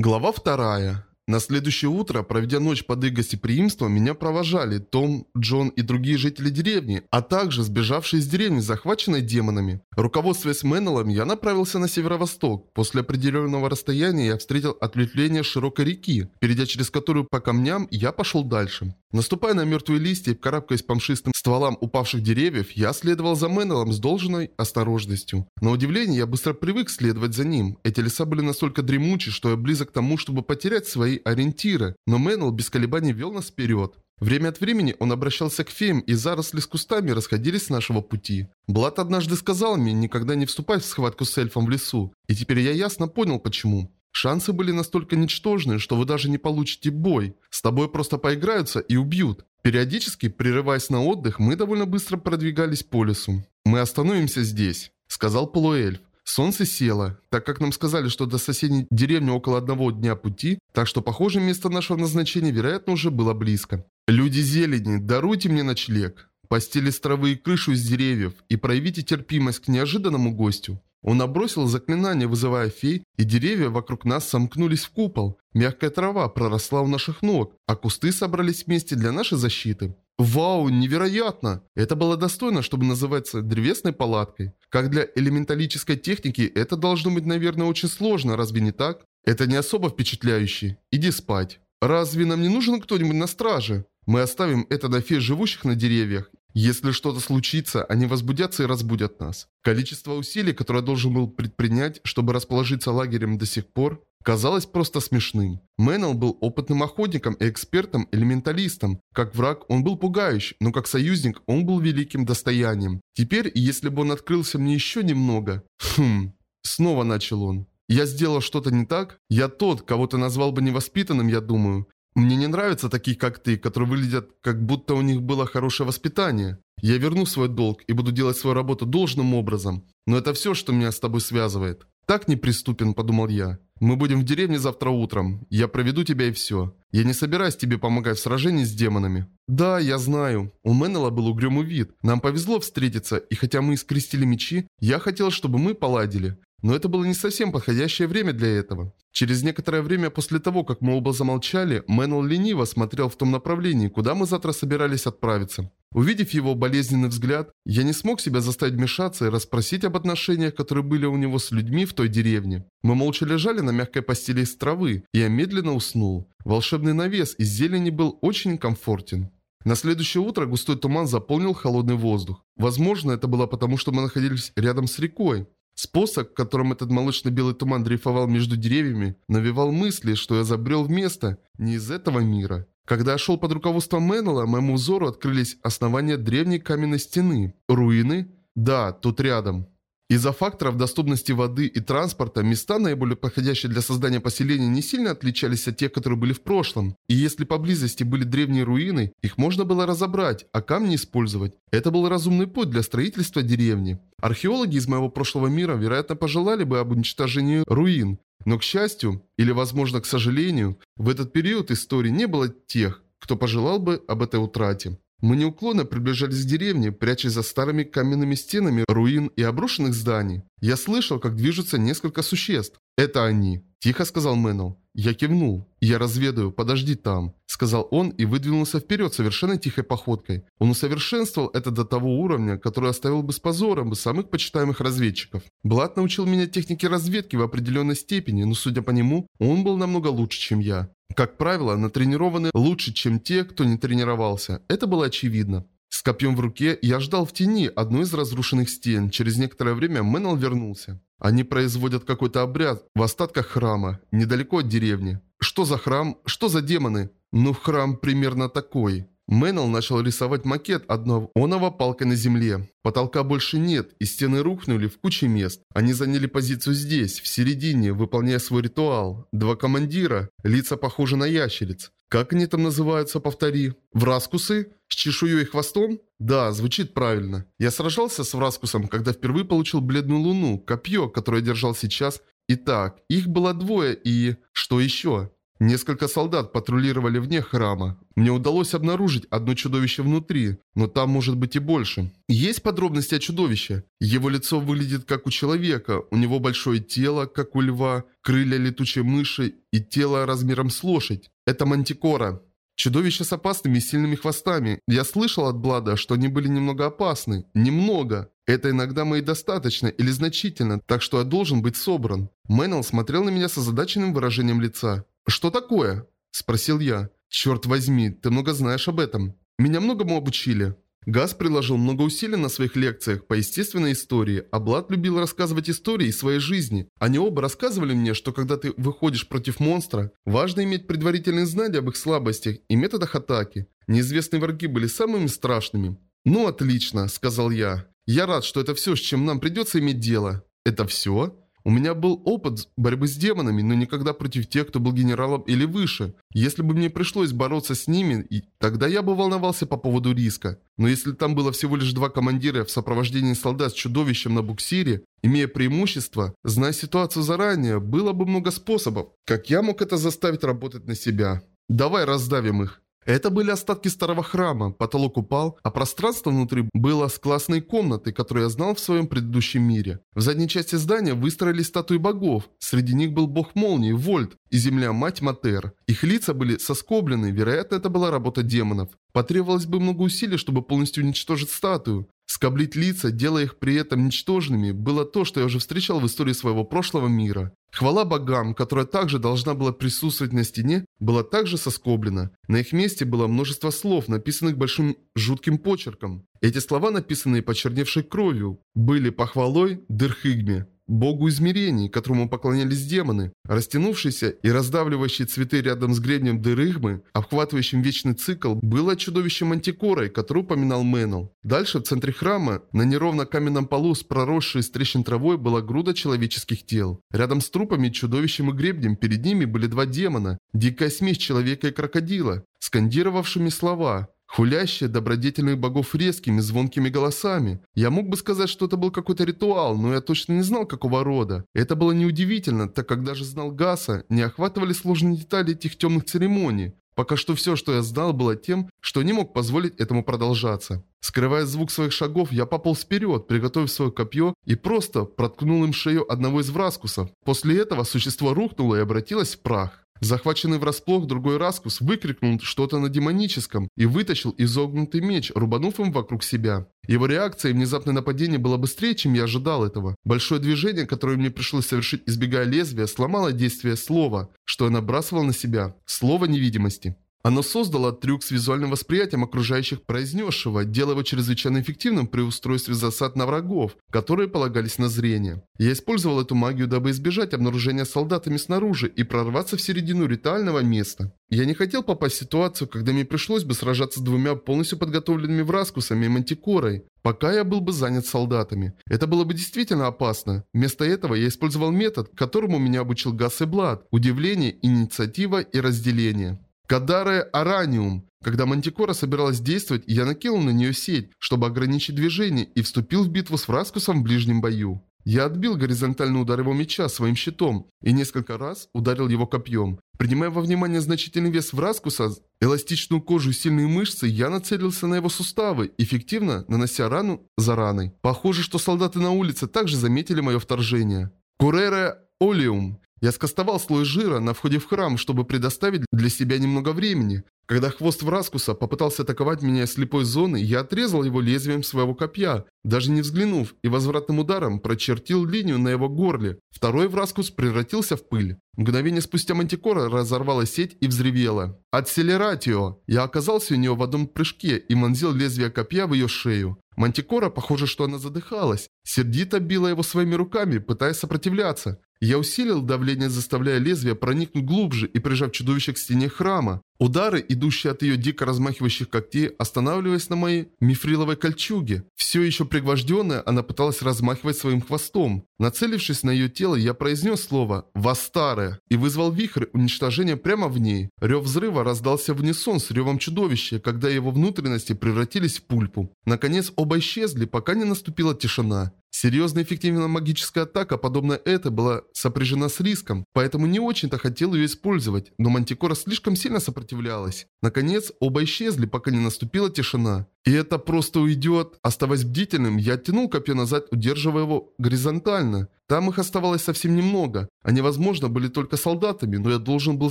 Глава вторая. На следующее утро, проведя ночь под их гостеприимством, меня провожали Том, Джон и другие жители деревни, а также сбежавшие из деревни, захваченной демонами. Руководствуясь Меннеллом, я направился на северо-восток. После определенного расстояния я встретил ответвление широкой реки, перейдя через которую по камням, я пошел дальше. Наступая на мертвые листья и карабкаясь по мшистым стволам упавших деревьев, я следовал за Меннеллом с должной осторожностью. На удивление, я быстро привык следовать за ним. Эти леса были настолько дремучи, что я близок к тому, чтобы потерять свои ориентиры, но Мэннел без колебаний вел нас вперед. Время от времени он обращался к феям, и заросли с кустами расходились с нашего пути. Блад однажды сказал мне никогда не вступать в схватку с эльфом в лесу, и теперь я ясно понял почему. Шансы были настолько ничтожны, что вы даже не получите бой. С тобой просто поиграются и убьют. Периодически, прерываясь на отдых, мы довольно быстро продвигались по лесу. «Мы остановимся здесь», — сказал полуэльф. Солнце село, так как нам сказали, что до соседней деревни около одного дня пути, так что, похоже, место нашего назначения, вероятно, уже было близко. Люди зелени, даруйте мне ночлег. Постели с травы и крышу из деревьев и проявите терпимость к неожиданному гостю. Он набросил заклинание, вызывая фей, и деревья вокруг нас сомкнулись в купол. Мягкая трава проросла у наших ног, а кусты собрались вместе для нашей защиты. Вау, невероятно! Это было достойно, чтобы называться древесной палаткой. Как для элементалической техники, это должно быть, наверное, очень сложно, разве не так? Это не особо впечатляюще. Иди спать. Разве нам не нужен кто-нибудь на страже? Мы оставим это на фей, живущих на деревьях. Если что-то случится, они возбудятся и разбудят нас. Количество усилий, которое должен был предпринять, чтобы расположиться лагерем до сих пор, казалось просто смешным. Мэннел был опытным охотником и экспертом-элементалистом. Как враг он был пугающий, но как союзник он был великим достоянием. Теперь, если бы он открылся мне еще немного... Хм... Снова начал он. Я сделал что-то не так? Я тот, кого ты назвал бы невоспитанным, я думаю. Мне не нравятся такие, как ты, которые выглядят, как будто у них было хорошее воспитание. Я верну свой долг и буду делать свою работу должным образом. Но это все, что меня с тобой связывает. Так неприступен, подумал я. Мы будем в деревне завтра утром. Я проведу тебя и все. Я не собираюсь тебе помогать в сражении с демонами. Да, я знаю. У Меннелла был угрюмый вид. Нам повезло встретиться, и хотя мы скрестили мечи, я хотел, чтобы мы поладили. Но это было не совсем подходящее время для этого. Через некоторое время после того, как мы оба замолчали, Мэннел лениво смотрел в том направлении, куда мы завтра собирались отправиться. Увидев его болезненный взгляд, я не смог себя заставить вмешаться и расспросить об отношениях, которые были у него с людьми в той деревне. Мы молча лежали на мягкой постели из травы, и я медленно уснул. Волшебный навес из зелени был очень комфортен. На следующее утро густой туман заполнил холодный воздух. Возможно, это было потому, что мы находились рядом с рекой. Способ, которым этот молочно-белый туман дрейфовал между деревьями, навевал мысли, что я забрел в место не из этого мира. Когда я шел под руководством Меннелла, моему взору открылись основания древней каменной стены. Руины? Да, тут рядом. Из-за факторов доступности воды и транспорта, места, наиболее подходящие для создания поселения, не сильно отличались от тех, которые были в прошлом. И если поблизости были древние руины, их можно было разобрать, а камни использовать. Это был разумный путь для строительства деревни. Археологи из моего прошлого мира, вероятно, пожелали бы об уничтожении руин. Но, к счастью, или, возможно, к сожалению, в этот период истории не было тех, кто пожелал бы об этой утрате. Мы неуклонно приближались к деревне, прячась за старыми каменными стенами руин и обрушенных зданий. Я слышал, как движутся несколько существ. «Это они», – тихо сказал Мэннел. Я кивнул. «Я разведаю, подожди там», – сказал он и выдвинулся вперед совершенно тихой походкой. Он усовершенствовал это до того уровня, который оставил бы с позором бы самых почитаемых разведчиков. Блад научил меня технике разведки в определенной степени, но судя по нему, он был намного лучше, чем я. Как правило, натренированы лучше, чем те, кто не тренировался. Это было очевидно. С копьем в руке я ждал в тени одной из разрушенных стен. Через некоторое время Мэннел вернулся. Они производят какой-то обряд в остатках храма, недалеко от деревни. Что за храм? Что за демоны? Ну, храм примерно такой. Мэннел начал рисовать макет одного палкой на земле. Потолка больше нет, и стены рухнули в куче мест. Они заняли позицию здесь, в середине, выполняя свой ритуал. Два командира, лица похожи на ящериц. Как они там называются, повтори? Враскусы? С чешуей и хвостом? Да, звучит правильно. Я сражался с Враскусом, когда впервые получил бледную луну, копье, которое держал сейчас. Итак, их было двое и... Что еще? Несколько солдат патрулировали вне храма. Мне удалось обнаружить одно чудовище внутри, но там может быть и больше. Есть подробности о чудовище. Его лицо выглядит как у человека, у него большое тело, как у льва, крылья летучей мыши и тело размером с лошадь. Это мантикора. Чудовище с опасными и сильными хвостами. Я слышал от Блада, что они были немного опасны. Немного. Это иногда мои достаточно или значительно, так что я должен быть собран. Мэннел смотрел на меня с озадаченным выражением лица. «Что такое?» – спросил я. «Черт возьми, ты много знаешь об этом. Меня многому обучили». Газ приложил много усилий на своих лекциях по естественной истории, а Блад любил рассказывать истории из своей жизни. Они оба рассказывали мне, что когда ты выходишь против монстра, важно иметь предварительные знания об их слабостях и методах атаки. Неизвестные враги были самыми страшными. «Ну, отлично», — сказал я. «Я рад, что это все, с чем нам придется иметь дело». «Это все?» У меня был опыт борьбы с демонами, но никогда против тех, кто был генералом или выше. Если бы мне пришлось бороться с ними, тогда я бы волновался по поводу риска. Но если там было всего лишь два командира в сопровождении солдат с чудовищем на буксире, имея преимущество, зная ситуацию заранее, было бы много способов, как я мог это заставить работать на себя. Давай раздавим их. Это были остатки старого храма, потолок упал, а пространство внутри было с классной комнатой, которую я знал в своем предыдущем мире. В задней части здания выстроили статуи богов, среди них был бог молнии, Вольт, и земля-мать Матер. Их лица были соскоблены, вероятно, это была работа демонов. Потребовалось бы много усилий, чтобы полностью уничтожить статую. Скоблить лица, делая их при этом ничтожными, было то, что я уже встречал в истории своего прошлого мира. Хвала богам, которая также должна была присутствовать на стене, была также соскоблена. На их месте было множество слов, написанных большим жутким почерком. Эти слова, написанные почерневшей кровью, были похвалой Дырхигме богу измерений, которому поклонялись демоны, растянувшийся и раздавливающий цветы рядом с гребнем Дырыгмы, обхватывающим вечный цикл, было чудовищем Антикорой, которое упоминал Мэннел. Дальше, в центре храма, на неровно каменном полу с проросшей из трещин травой была груда человеческих тел. Рядом с трупами, чудовищем и гребнем перед ними были два демона, дикая смесь человека и крокодила, скандировавшими слова хулящие добродетельных богов резкими, звонкими голосами. Я мог бы сказать, что это был какой-то ритуал, но я точно не знал, какого рода. Это было неудивительно, так как даже знал Гаса, не охватывали сложные детали этих темных церемоний. Пока что все, что я знал, было тем, что не мог позволить этому продолжаться. Скрывая звук своих шагов, я пополз вперед, приготовив свое копье и просто проткнул им шею одного из враскусов. После этого существо рухнуло и обратилось в прах. Захваченный врасплох, другой Раскус выкрикнул что-то на демоническом и вытащил изогнутый меч, рубанув им вокруг себя. Его реакция и внезапное нападение было быстрее, чем я ожидал этого. Большое движение, которое мне пришлось совершить, избегая лезвия, сломало действие слова, что я набрасывал на себя. Слово невидимости. Оно создало трюк с визуальным восприятием окружающих произнесшего, делая его чрезвычайно эффективным при устройстве засад на врагов, которые полагались на зрение. Я использовал эту магию, дабы избежать обнаружения солдатами снаружи и прорваться в середину ритуального места. Я не хотел попасть в ситуацию, когда мне пришлось бы сражаться с двумя полностью подготовленными враскусами и мантикорой, пока я был бы занят солдатами. Это было бы действительно опасно. Вместо этого я использовал метод, которому меня обучил Гасс и Блад – удивление, инициатива и разделение. Кадаре Араниум. Когда Мантикора собиралась действовать, я накинул на нее сеть, чтобы ограничить движение, и вступил в битву с Фраскусом в ближнем бою. Я отбил горизонтальный удар его меча своим щитом и несколько раз ударил его копьем. Принимая во внимание значительный вес Враскуса, эластичную кожу и сильные мышцы, я нацелился на его суставы, эффективно нанося рану за раной. Похоже, что солдаты на улице также заметили мое вторжение. Курере Олиум. Я скостовал слой жира на входе в храм, чтобы предоставить для себя немного времени. Когда хвост Враскуса попытался атаковать меня из слепой зоны, я отрезал его лезвием своего копья, даже не взглянув, и возвратным ударом прочертил линию на его горле. Второй Враскус превратился в пыль. Мгновение спустя Мантикора разорвала сеть и взревела. «Акселератио!» Я оказался у нее в одном прыжке и вонзил лезвие копья в ее шею. Мантикора, похоже, что она задыхалась, сердито била его своими руками, пытаясь сопротивляться. Я усилил давление, заставляя лезвие проникнуть глубже и прижав чудовище к стене храма. Удары, идущие от ее дико размахивающих когтей, останавливались на моей мифриловой кольчуге. Все еще пригвожденная, она пыталась размахивать своим хвостом. Нацелившись на ее тело, я произнес слово «Вастаре» и вызвал вихрь уничтожения прямо в ней. Рев взрыва раздался в унисон с ревом чудовища, когда его внутренности превратились в пульпу. Наконец оба исчезли, пока не наступила тишина. Серьезная эффективная магическая атака, подобная этой, была сопряжена с риском, поэтому не очень-то хотел ее использовать, но Мантикора слишком сильно сопротивлялась. Наконец, оба исчезли, пока не наступила тишина. И это просто уйдет. Оставаясь бдительным, я оттянул копье назад, удерживая его горизонтально. Там их оставалось совсем немного. Они, возможно, были только солдатами, но я должен был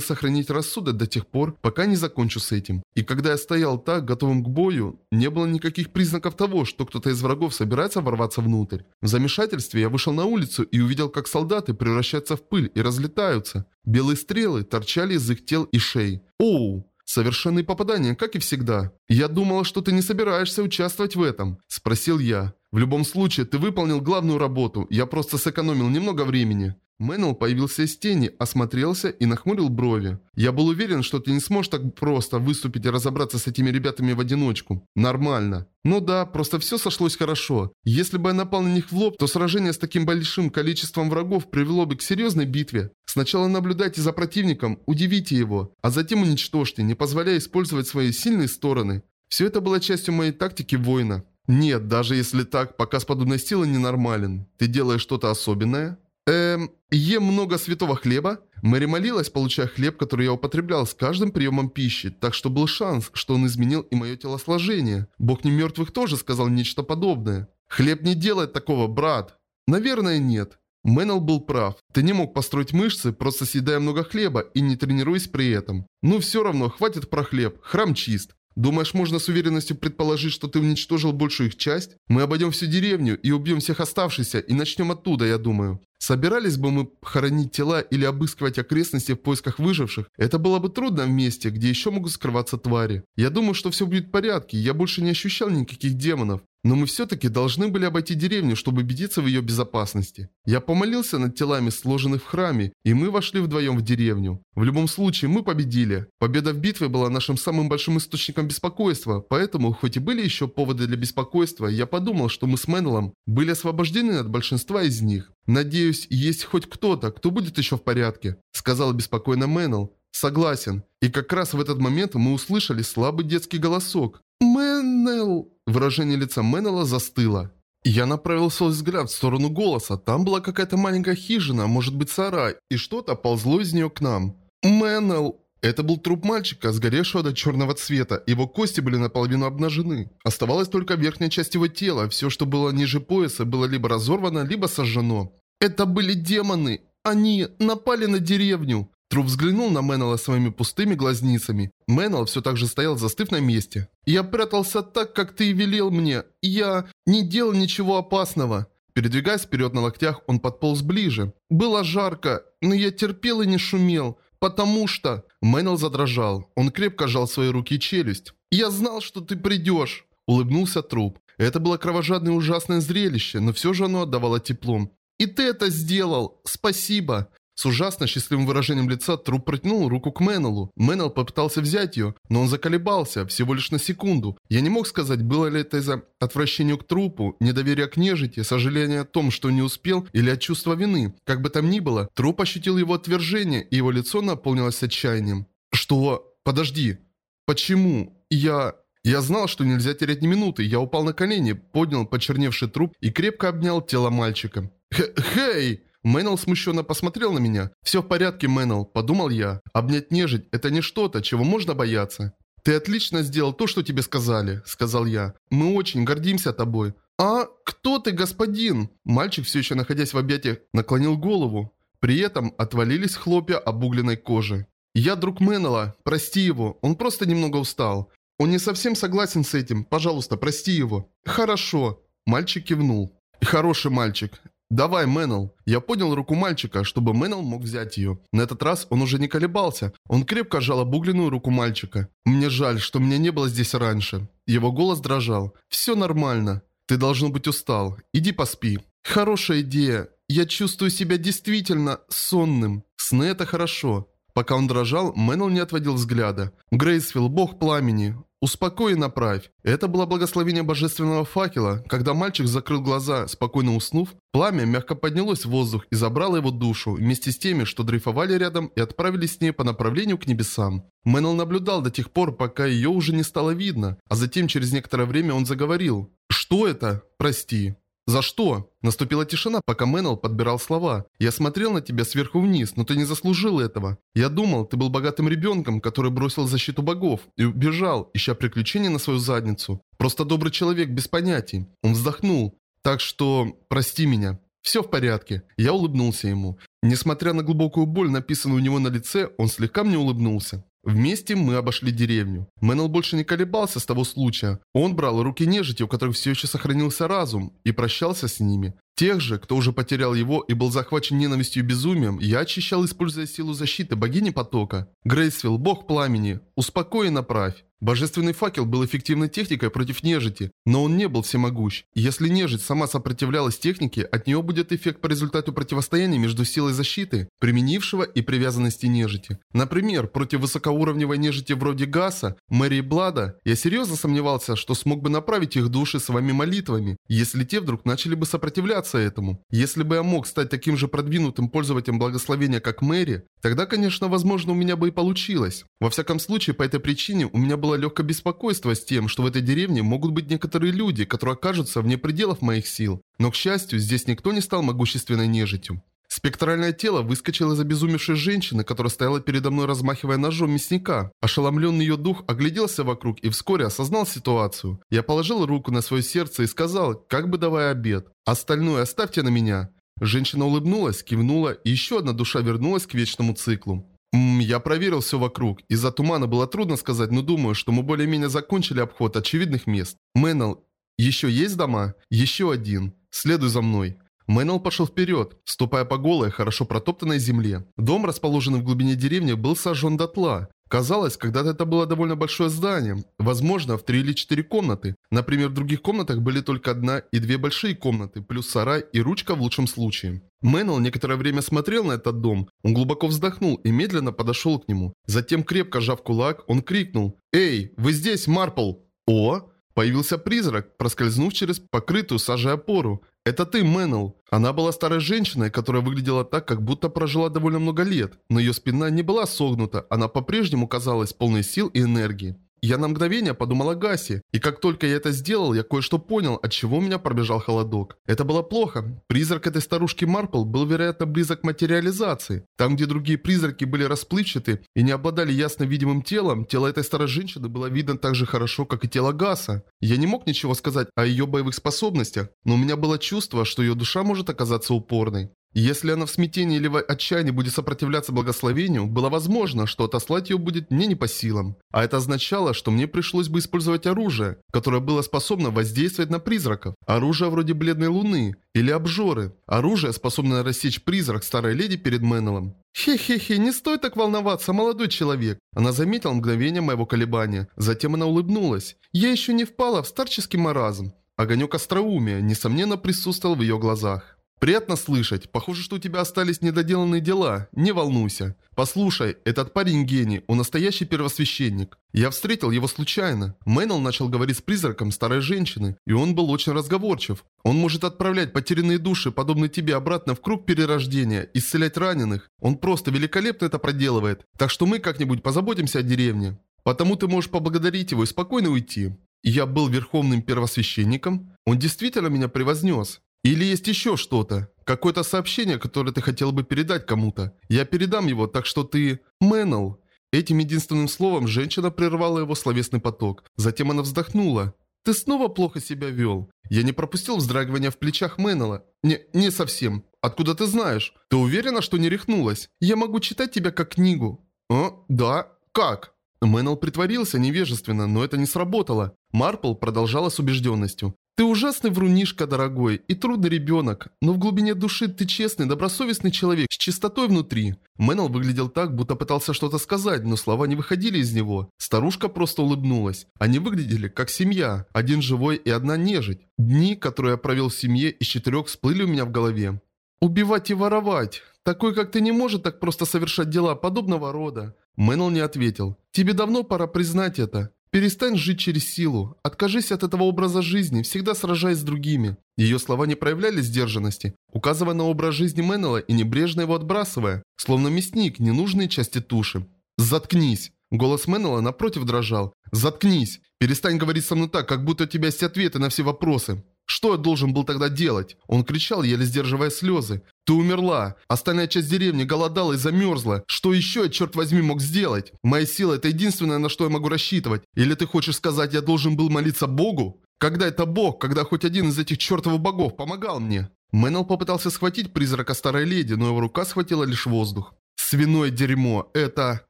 сохранить рассудок до тех пор, пока не закончу с этим. И когда я стоял так, готовым к бою, не было никаких признаков того, что кто-то из врагов собирается ворваться внутрь. В замешательстве я вышел на улицу и увидел, как солдаты превращаются в пыль и разлетаются. Белые стрелы торчали из их тел и шеи. Оу! Совершенные попадания, как и всегда. Я думала, что ты не собираешься участвовать в этом. Спросил я. В любом случае, ты выполнил главную работу. Я просто сэкономил немного времени. Мэннел появился из тени, осмотрелся и нахмурил брови. «Я был уверен, что ты не сможешь так просто выступить и разобраться с этими ребятами в одиночку. Нормально». «Ну да, просто все сошлось хорошо. Если бы я напал на них в лоб, то сражение с таким большим количеством врагов привело бы к серьезной битве. Сначала наблюдайте за противником, удивите его, а затем уничтожьте, не позволяя использовать свои сильные стороны. Все это было частью моей тактики воина. Нет, даже если так, показ подобной силы ненормален. Ты делаешь что-то особенное?» Эм, ем много святого хлеба? Мэри молилась, получая хлеб, который я употреблял с каждым приемом пищи, так что был шанс, что он изменил и мое телосложение. Бог не мертвых тоже сказал нечто подобное. Хлеб не делает такого, брат. Наверное, нет. Мэннел был прав. Ты не мог построить мышцы, просто съедая много хлеба и не тренируясь при этом. Ну все равно, хватит про хлеб, храм чист. Думаешь, можно с уверенностью предположить, что ты уничтожил большую их часть? Мы обойдем всю деревню и убьем всех оставшихся, и начнем оттуда, я думаю. Собирались бы мы хоронить тела или обыскивать окрестности в поисках выживших, это было бы трудно в месте, где еще могут скрываться твари. Я думаю, что все будет в порядке, я больше не ощущал никаких демонов. Но мы все-таки должны были обойти деревню, чтобы убедиться в ее безопасности. Я помолился над телами, сложенных в храме, и мы вошли вдвоем в деревню. В любом случае, мы победили. Победа в битве была нашим самым большим источником беспокойства, поэтому, хоть и были еще поводы для беспокойства, я подумал, что мы с Мэннеллом были освобождены от большинства из них. «Надеюсь, есть хоть кто-то, кто будет еще в порядке», — сказал беспокойно Мэннелл. «Согласен». И как раз в этот момент мы услышали слабый детский голосок. «Мэннел!» Выражение лица Мэннела застыло. Я направил свой взгляд в сторону голоса. Там была какая-то маленькая хижина, может быть сарай, и что-то ползло из нее к нам. «Мэннел!» Это был труп мальчика, сгоревшего до черного цвета. Его кости были наполовину обнажены. Оставалась только верхняя часть его тела. Все, что было ниже пояса, было либо разорвано, либо сожжено. Это были демоны. Они напали на деревню. Труп взглянул на Мэннела своими пустыми глазницами. Мэннел все так же стоял, застыв на месте. «Я прятался так, как ты и велел мне. Я не делал ничего опасного». Передвигаясь вперед на локтях, он подполз ближе. «Было жарко, но я терпел и не шумел, потому что...» Мэннел задрожал. Он крепко сжал свои руки и челюсть. «Я знал, что ты придешь!» Улыбнулся труп. Это было кровожадное ужасное зрелище, но все же оно отдавало теплом. «И ты это сделал! Спасибо!» С ужасно счастливым выражением лица труп протянул руку к Мэннелу. Мэннел попытался взять ее, но он заколебался, всего лишь на секунду. Я не мог сказать, было ли это из-за отвращения к трупу, недоверия к нежити, сожаления о том, что не успел, или от чувства вины. Как бы там ни было, труп ощутил его отвержение, и его лицо наполнилось отчаянием. «Что? Подожди. Почему? Я...» Я знал, что нельзя терять ни минуты. Я упал на колени, поднял почерневший труп и крепко обнял тело мальчика. «Хей!» Мэннел смущенно посмотрел на меня. «Все в порядке, Мэннел», – подумал я. «Обнять нежить – это не что-то, чего можно бояться». «Ты отлично сделал то, что тебе сказали», – сказал я. «Мы очень гордимся тобой». «А кто ты, господин?» Мальчик, все еще находясь в объятиях, наклонил голову. При этом отвалились хлопья обугленной кожи. «Я друг Мэннела. Прости его. Он просто немного устал. Он не совсем согласен с этим. Пожалуйста, прости его». «Хорошо». Мальчик кивнул. «Хороший мальчик. «Давай, Мэннел!» Я поднял руку мальчика, чтобы Мэннел мог взять ее. На этот раз он уже не колебался. Он крепко сжал обугленную руку мальчика. «Мне жаль, что меня не было здесь раньше». Его голос дрожал. «Все нормально. Ты должен быть устал. Иди поспи». «Хорошая идея. Я чувствую себя действительно сонным. Сны это хорошо. Пока он дрожал, Мэннел не отводил взгляда. Грейсфилл, бог пламени, «Успокой и направь». Это было благословение божественного факела. Когда мальчик закрыл глаза, спокойно уснув, пламя мягко поднялось в воздух и забрало его душу, вместе с теми, что дрейфовали рядом и отправились с ней по направлению к небесам. Мэннел наблюдал до тех пор, пока ее уже не стало видно, а затем через некоторое время он заговорил. «Что это? Прости». «За что?» Наступила тишина, пока Мэннел подбирал слова. «Я смотрел на тебя сверху вниз, но ты не заслужил этого. Я думал, ты был богатым ребенком, который бросил защиту богов и убежал, ища приключения на свою задницу. Просто добрый человек без понятий». Он вздохнул. «Так что, прости меня». «Все в порядке». Я улыбнулся ему. Несмотря на глубокую боль, написанную у него на лице, он слегка мне улыбнулся. Вместе мы обошли деревню. Мэннел больше не колебался с того случая. Он брал руки нежити, у которых все еще сохранился разум, и прощался с ними. Тех же, кто уже потерял его и был захвачен ненавистью и безумием, я очищал, используя силу защиты богини потока. Грейсвилл, бог пламени, успокой и направь. Божественный факел был эффективной техникой против нежити, но он не был всемогущ. Если нежить сама сопротивлялась технике, от нее будет эффект по результату противостояния между силой защиты, применившего и привязанности нежити. Например, против высокоуровневой нежити вроде Гаса, Мэри Блада, я серьезно сомневался, что смог бы направить их души своими молитвами, если те вдруг начали бы сопротивляться этому. Если бы я мог стать таким же продвинутым пользователем благословения, как Мэри, тогда, конечно, возможно, у меня бы и получилось. Во всяком случае, по этой причине у меня был было легкое беспокойство с тем, что в этой деревне могут быть некоторые люди, которые окажутся вне пределов моих сил. Но, к счастью, здесь никто не стал могущественной нежитью. Спектральное тело выскочило из обезумевшей женщины, которая стояла передо мной, размахивая ножом мясника. Ошеломленный ее дух огляделся вокруг и вскоре осознал ситуацию. Я положил руку на свое сердце и сказал, как бы давая обед. «Остальное оставьте на меня». Женщина улыбнулась, кивнула, и еще одна душа вернулась к вечному циклу. Ммм, я проверил все вокруг. Из-за тумана было трудно сказать, но думаю, что мы более-менее закончили обход очевидных мест. Мэннел, еще есть дома? Еще один. Следуй за мной. Мэннел пошел вперед, ступая по голой, хорошо протоптанной земле. Дом, расположенный в глубине деревни, был сожжен дотла. Казалось, когда-то это было довольно большое здание, возможно, в три или четыре комнаты. Например, в других комнатах были только одна и две большие комнаты, плюс сарай и ручка в лучшем случае. Мэннел некоторое время смотрел на этот дом. Он глубоко вздохнул и медленно подошел к нему. Затем, крепко сжав кулак, он крикнул «Эй, вы здесь, Марпл!» «О!» Появился призрак, проскользнув через покрытую сажей опору. «Это ты, Мэннел!» Она была старой женщиной, которая выглядела так, как будто прожила довольно много лет, но ее спина не была согнута, она по-прежнему казалась полной сил и энергии. Я на мгновение подумал о Гасе, и как только я это сделал, я кое-что понял, от чего у меня пробежал холодок. Это было плохо. Призрак этой старушки Марпл был, вероятно, близок к материализации. Там, где другие призраки были расплывчаты и не обладали ясно видимым телом, тело этой старой женщины было видно так же хорошо, как и тело Гаса. Я не мог ничего сказать о ее боевых способностях, но у меня было чувство, что ее душа может оказаться упорной. Если она в смятении или в отчаянии будет сопротивляться благословению, было возможно, что отослать ее будет мне не по силам. А это означало, что мне пришлось бы использовать оружие, которое было способно воздействовать на призраков. Оружие вроде бледной луны или обжоры. Оружие, способное рассечь призрак старой леди перед Меннеллом. «Хе-хе-хе, не стоит так волноваться, молодой человек!» Она заметила мгновение моего колебания. Затем она улыбнулась. «Я еще не впала в старческий маразм». Огонек остроумия, несомненно, присутствовал в ее глазах. «Приятно слышать. Похоже, что у тебя остались недоделанные дела. Не волнуйся. Послушай, этот парень гений, он настоящий первосвященник. Я встретил его случайно. Мэннел начал говорить с призраком старой женщины, и он был очень разговорчив. Он может отправлять потерянные души, подобные тебе, обратно в круг перерождения, исцелять раненых. Он просто великолепно это проделывает. Так что мы как-нибудь позаботимся о деревне. Потому ты можешь поблагодарить его и спокойно уйти. Я был верховным первосвященником. Он действительно меня превознес. Или есть еще что-то? Какое-то сообщение, которое ты хотел бы передать кому-то? Я передам его, так что ты... Мэннел. Этим единственным словом женщина прервала его словесный поток. Затем она вздохнула. «Ты снова плохо себя вел». Я не пропустил вздрагивания в плечах Мэннела. «Не, не совсем. Откуда ты знаешь? Ты уверена, что не рехнулась? Я могу читать тебя как книгу». «А? Да? Как?» Мэннел притворился невежественно, но это не сработало. Марпл продолжала с убежденностью. Ты ужасный врунишка, дорогой, и трудный ребенок, но в глубине души ты честный, добросовестный человек с чистотой внутри. Мэннел выглядел так, будто пытался что-то сказать, но слова не выходили из него. Старушка просто улыбнулась. Они выглядели как семья, один живой и одна нежить. Дни, которые я провел в семье, из четырех всплыли у меня в голове. Убивать и воровать. Такой, как ты, не может так просто совершать дела подобного рода». Мэннел не ответил. «Тебе давно пора признать это. Перестань жить через силу. Откажись от этого образа жизни, всегда сражаясь с другими. Ее слова не проявляли сдержанности, указывая на образ жизни Меннелла и небрежно его отбрасывая, словно мясник, ненужные части туши. «Заткнись!» Голос Меннелла напротив дрожал. «Заткнись! Перестань говорить со мной так, как будто у тебя есть ответы на все вопросы. Что я должен был тогда делать? Он кричал, еле сдерживая слезы. Ты умерла. Остальная часть деревни голодала и замерзла. Что еще я, черт возьми, мог сделать? Моя сила – это единственное, на что я могу рассчитывать. Или ты хочешь сказать, я должен был молиться Богу? Когда это Бог, когда хоть один из этих чертовых богов помогал мне? Мэннел попытался схватить призрака старой леди, но его рука схватила лишь воздух. Свиное дерьмо. Это...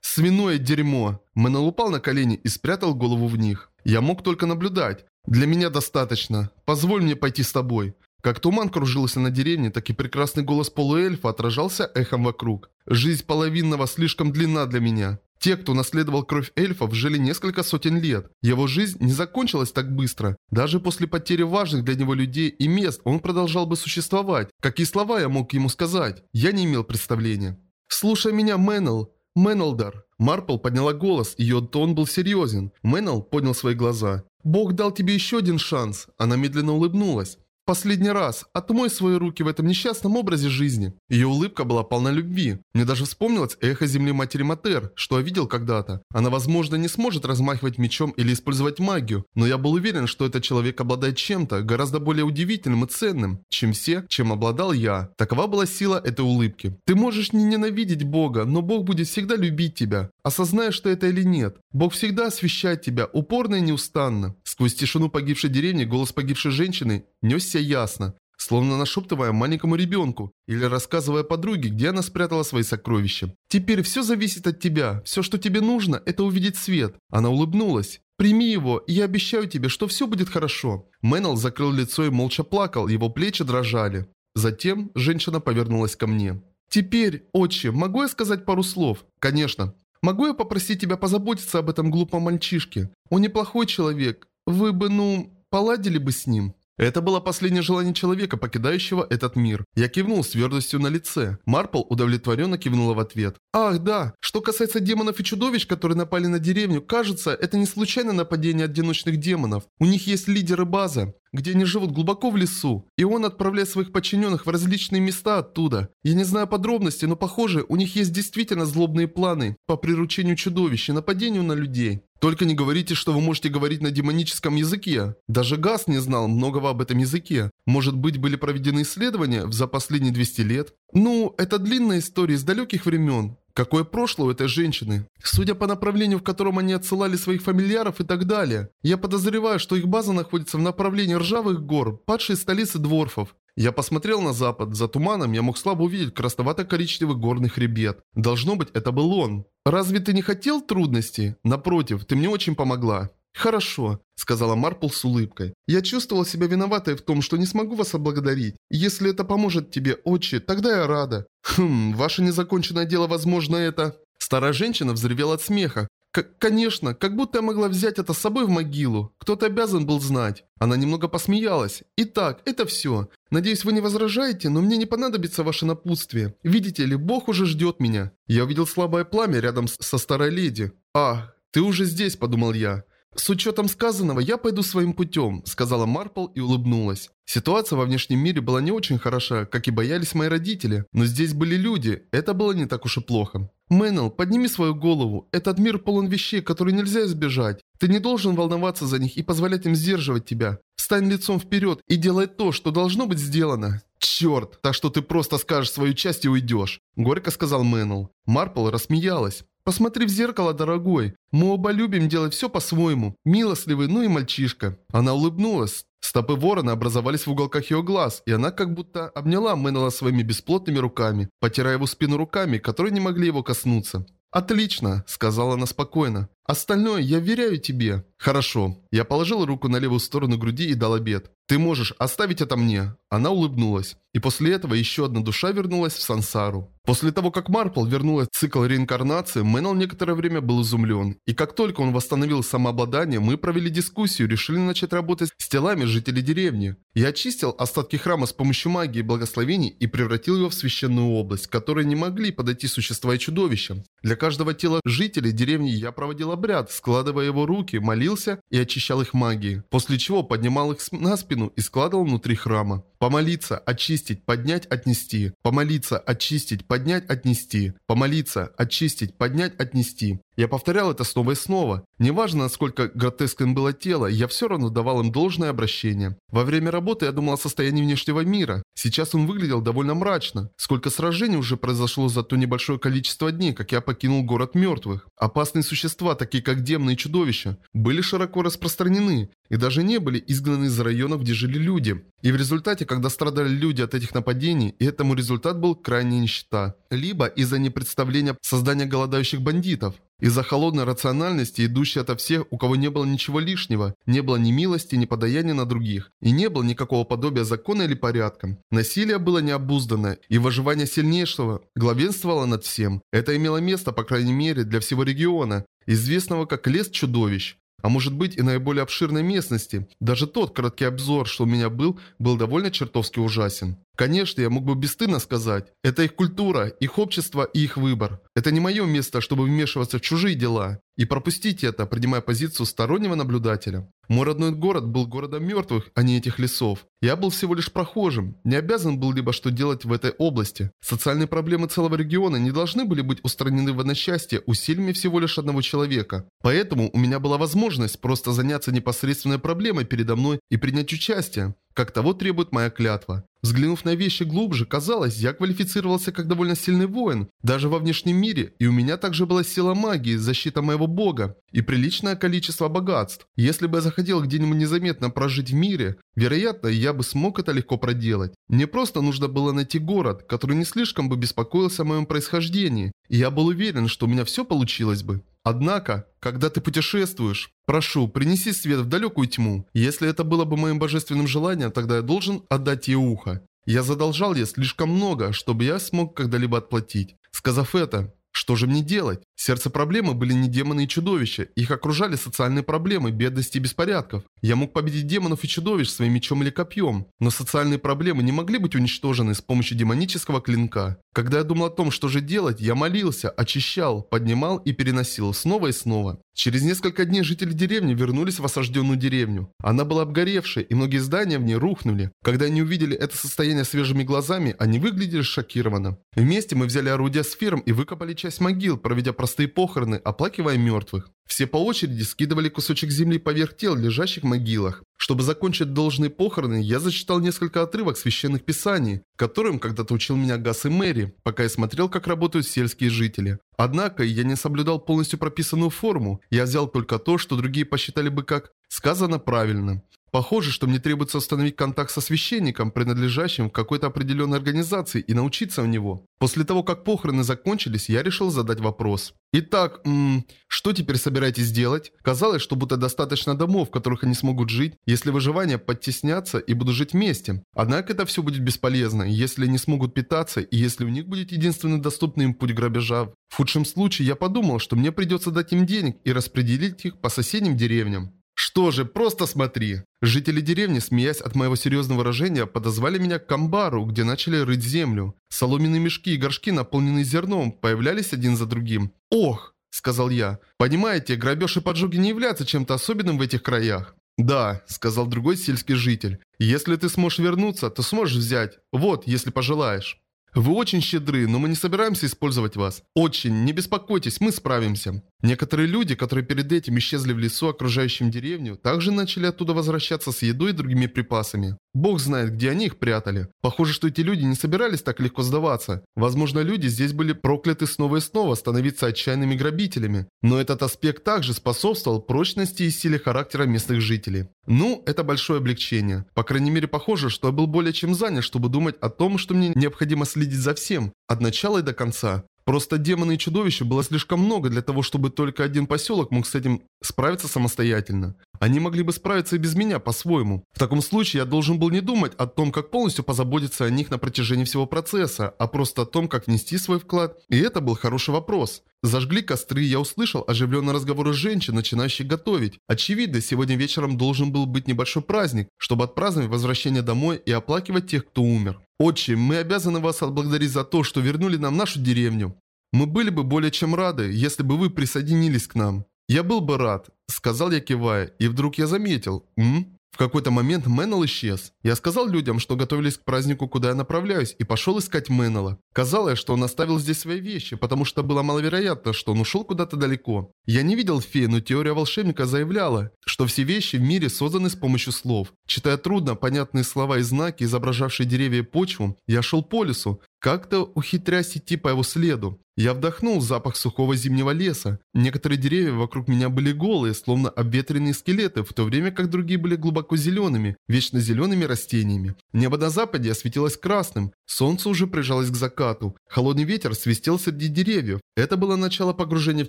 Свиное дерьмо. Мэннел упал на колени и спрятал голову в них. Я мог только наблюдать. «Для меня достаточно. Позволь мне пойти с тобой». Как туман кружился на деревне, так и прекрасный голос полуэльфа отражался эхом вокруг. «Жизнь половинного слишком длинна для меня. Те, кто наследовал кровь эльфов, жили несколько сотен лет. Его жизнь не закончилась так быстро. Даже после потери важных для него людей и мест он продолжал бы существовать. Какие слова я мог ему сказать? Я не имел представления. «Слушай меня, Мэннел. Мэннелдар». Марпл подняла голос, ее тон был серьезен. Мэннел поднял свои глаза. «Бог дал тебе еще один шанс». Она медленно улыбнулась. Последний раз. Отмой свои руки в этом несчастном образе жизни. Ее улыбка была полна любви. Мне даже вспомнилось эхо земли матери Матер, что я видел когда-то. Она, возможно, не сможет размахивать мечом или использовать магию, но я был уверен, что этот человек обладает чем-то гораздо более удивительным и ценным, чем все, чем обладал я. Такова была сила этой улыбки. Ты можешь не ненавидеть Бога, но Бог будет всегда любить тебя. Осознаешь что это или нет. Бог всегда освещает тебя, упорно и неустанно. Сквозь тишину погибшей деревни голос погибшей женщины несся ясно, словно нашептывая маленькому ребенку или рассказывая подруге, где она спрятала свои сокровища. «Теперь все зависит от тебя. Все, что тебе нужно, это увидеть свет». Она улыбнулась. «Прими его, и я обещаю тебе, что все будет хорошо». Мэннел закрыл лицо и молча плакал, его плечи дрожали. Затем женщина повернулась ко мне. «Теперь, отче, могу я сказать пару слов?» «Конечно. Могу я попросить тебя позаботиться об этом глупом мальчишке? Он неплохой человек. Вы бы, ну, поладили бы с ним». Это было последнее желание человека, покидающего этот мир. Я кивнул с твердостью на лице. Марпл удовлетворенно кивнула в ответ. «Ах, да. Что касается демонов и чудовищ, которые напали на деревню, кажется, это не случайное нападение одиночных демонов. У них есть лидеры базы где они живут глубоко в лесу, и он отправляет своих подчиненных в различные места оттуда. Я не знаю подробностей, но похоже, у них есть действительно злобные планы по приручению чудовищ и нападению на людей. Только не говорите, что вы можете говорить на демоническом языке. Даже Газ не знал многого об этом языке. Может быть, были проведены исследования за последние 200 лет? Ну, это длинная история из далеких времен. Какое прошлое у этой женщины? Судя по направлению, в котором они отсылали своих фамильяров и так далее, я подозреваю, что их база находится в направлении ржавых гор, падшей столицы дворфов. Я посмотрел на запад. За туманом я мог слабо увидеть красновато-коричневый горный хребет. Должно быть, это был он. Разве ты не хотел трудностей? Напротив, ты мне очень помогла. «Хорошо», — сказала Марпл с улыбкой. «Я чувствовала себя виноватой в том, что не смогу вас облагодарить. Если это поможет тебе, отче, тогда я рада». «Хм, ваше незаконченное дело, возможно, это...» Старая женщина взревела от смеха. К «Конечно, как будто я могла взять это с собой в могилу. Кто-то обязан был знать». Она немного посмеялась. «Итак, это все. Надеюсь, вы не возражаете, но мне не понадобится ваше напутствие. Видите ли, Бог уже ждет меня». Я увидел слабое пламя рядом со старой леди. «Ах, ты уже здесь», — подумал я. «С учетом сказанного, я пойду своим путем», – сказала Марпл и улыбнулась. Ситуация во внешнем мире была не очень хороша, как и боялись мои родители. Но здесь были люди, это было не так уж и плохо. «Мэннел, подними свою голову. Этот мир полон вещей, которые нельзя избежать. Ты не должен волноваться за них и позволять им сдерживать тебя. Встань лицом вперед и делай то, что должно быть сделано». «Черт, так что ты просто скажешь свою часть и уйдешь», – горько сказал Мэннел. Марпл рассмеялась. Посмотри в зеркало, дорогой. Мы оба любим делать все по-своему. Милостливый, ну и мальчишка. Она улыбнулась. Стопы ворона образовались в уголках ее глаз, и она как будто обняла Мэннела своими бесплотными руками, потирая его спину руками, которые не могли его коснуться. «Отлично», — сказала она спокойно. «Остальное я веряю тебе». «Хорошо». Я положил руку на левую сторону груди и дал обед. «Ты можешь оставить это мне». Она улыбнулась. И после этого еще одна душа вернулась в Сансару. После того, как Марпл вернулась в цикл реинкарнации, Мэннел некоторое время был изумлен. И как только он восстановил самообладание, мы провели дискуссию и решили начать работать с телами жителей деревни. Я очистил остатки храма с помощью магии и благословений и превратил его в священную область, к которой не могли подойти существа и чудовища. Для каждого тела жителей деревни я проводил обряд, складывая его руки, молился и очищал их магией, после чего поднимал их на спину и складывал внутри храма. Помолиться, очистить, поднять, отнести. Помолиться, очистить, поднять, отнести. Помолиться, очистить, поднять, отнести. Я повторял это снова и снова. Неважно, насколько гротескным было тело, я все равно давал им должное обращение. Во время работы я думал о состоянии внешнего мира. Сейчас он выглядел довольно мрачно. Сколько сражений уже произошло за то небольшое количество дней, как я покинул город мертвых. Опасные существа, такие как демоны и чудовища, были широко распространены и даже не были изгнаны из районов, где жили люди. И в результате, когда страдали люди от этих нападений, и этому результат был крайняя нищета. Либо из-за непредставления создания голодающих бандитов. Из-за холодной рациональности, идущей ото всех, у кого не было ничего лишнего, не было ни милости, ни подаяния на других, и не было никакого подобия закона или порядка. Насилие было необузданное, и выживание сильнейшего главенствовало над всем. Это имело место, по крайней мере, для всего региона, известного как лес чудовищ. А может быть и наиболее обширной местности. Даже тот краткий обзор, что у меня был, был довольно чертовски ужасен. Конечно, я мог бы бесстыдно сказать, это их культура, их общество и их выбор. Это не мое место, чтобы вмешиваться в чужие дела. И пропустить это, принимая позицию стороннего наблюдателя. Мой родной город был городом мертвых, а не этих лесов. Я был всего лишь прохожим, не обязан был либо что делать в этой области. Социальные проблемы целого региона не должны были быть устранены в одночасье усилиями всего лишь одного человека. Поэтому у меня была возможность просто заняться непосредственной проблемой передо мной и принять участие как того требует моя клятва. Взглянув на вещи глубже, казалось, я квалифицировался как довольно сильный воин, даже во внешнем мире, и у меня также была сила магии, защита моего бога и приличное количество богатств. Если бы я захотел где-нибудь незаметно прожить в мире, вероятно, я бы смог это легко проделать. Мне просто нужно было найти город, который не слишком бы беспокоился о моем происхождении, и я был уверен, что у меня все получилось бы. Однако, когда ты путешествуешь, прошу, принеси свет в далекую тьму. Если это было бы моим божественным желанием, тогда я должен отдать ей ухо. Я задолжал ей слишком много, чтобы я смог когда-либо отплатить. Сказав это, что же мне делать? Сердце проблемы были не демоны и чудовища. Их окружали социальные проблемы, бедности и беспорядков. Я мог победить демонов и чудовищ своим мечом или копьем. Но социальные проблемы не могли быть уничтожены с помощью демонического клинка. Когда я думал о том, что же делать, я молился, очищал, поднимал и переносил снова и снова. Через несколько дней жители деревни вернулись в осажденную деревню. Она была обгоревшей, и многие здания в ней рухнули. Когда они увидели это состояние свежими глазами, они выглядели шокированно. Вместе мы взяли орудия с ферм и выкопали часть могил, проведя простые похороны, оплакивая мертвых. Все по очереди скидывали кусочек земли поверх тел, лежащих в могилах. Чтобы закончить должные похороны, я зачитал несколько отрывок священных писаний, которым когда-то учил меня Гас и Мэри, пока я смотрел, как работают сельские жители. Однако я не соблюдал полностью прописанную форму, я взял только то, что другие посчитали бы как «сказано правильно». Похоже, что мне требуется установить контакт со священником, принадлежащим к какой-то определенной организации, и научиться у него. После того, как похороны закончились, я решил задать вопрос. Итак, м что теперь собираетесь делать? Казалось, что будто достаточно домов, в которых они смогут жить, если выживание подтеснятся и будут жить вместе. Однако это все будет бесполезно, если они смогут питаться и если у них будет единственный доступный им путь грабежа. В худшем случае я подумал, что мне придется дать им денег и распределить их по соседним деревням. Что же, просто смотри. Жители деревни, смеясь от моего серьезного выражения, подозвали меня к камбару, где начали рыть землю. Соломенные мешки и горшки, наполненные зерном, появлялись один за другим. «Ох!» – сказал я. «Понимаете, грабеж и поджоги не являются чем-то особенным в этих краях». «Да», – сказал другой сельский житель. «Если ты сможешь вернуться, то сможешь взять. Вот, если пожелаешь». Вы очень щедры, но мы не собираемся использовать вас. Очень, не беспокойтесь, мы справимся. Некоторые люди, которые перед этим исчезли в лесу, окружающем деревню, также начали оттуда возвращаться с едой и другими припасами. Бог знает, где они их прятали. Похоже, что эти люди не собирались так легко сдаваться. Возможно, люди здесь были прокляты снова и снова становиться отчаянными грабителями. Но этот аспект также способствовал прочности и силе характера местных жителей. Ну, это большое облегчение. По крайней мере, похоже, что я был более чем занят, чтобы думать о том, что мне необходимо следить за всем, от начала и до конца. Просто демоны и чудовища было слишком много для того, чтобы только один поселок мог с этим справиться самостоятельно. Они могли бы справиться и без меня по-своему. В таком случае я должен был не думать о том, как полностью позаботиться о них на протяжении всего процесса, а просто о том, как внести свой вклад. И это был хороший вопрос. Зажгли костры, я услышал оживленные разговоры женщин, начинающих готовить. Очевидно, сегодня вечером должен был быть небольшой праздник, чтобы отпраздновать возвращение домой и оплакивать тех, кто умер. «Отче, мы обязаны вас отблагодарить за то, что вернули нам нашу деревню. Мы были бы более чем рады, если бы вы присоединились к нам». «Я был бы рад», — сказал я кивая, и вдруг я заметил. «М? В какой-то момент Мэннел исчез. Я сказал людям, что готовились к празднику, куда я направляюсь, и пошел искать Мэннела. Казалось, что он оставил здесь свои вещи, потому что было маловероятно, что он ушел куда-то далеко. Я не видел феи, но теория волшебника заявляла, что все вещи в мире созданы с помощью слов. Читая трудно понятные слова и знаки, изображавшие деревья и почву, я шел по лесу, как-то ухитрясь идти по его следу. Я вдохнул запах сухого зимнего леса. Некоторые деревья вокруг меня были голые, словно обветренные скелеты, в то время как другие были глубоко зелеными, вечно зелеными растениями. Небо на западе осветилось красным, солнце уже прижалось к закату. Холодный ветер свистел среди деревьев. Это было начало погружения в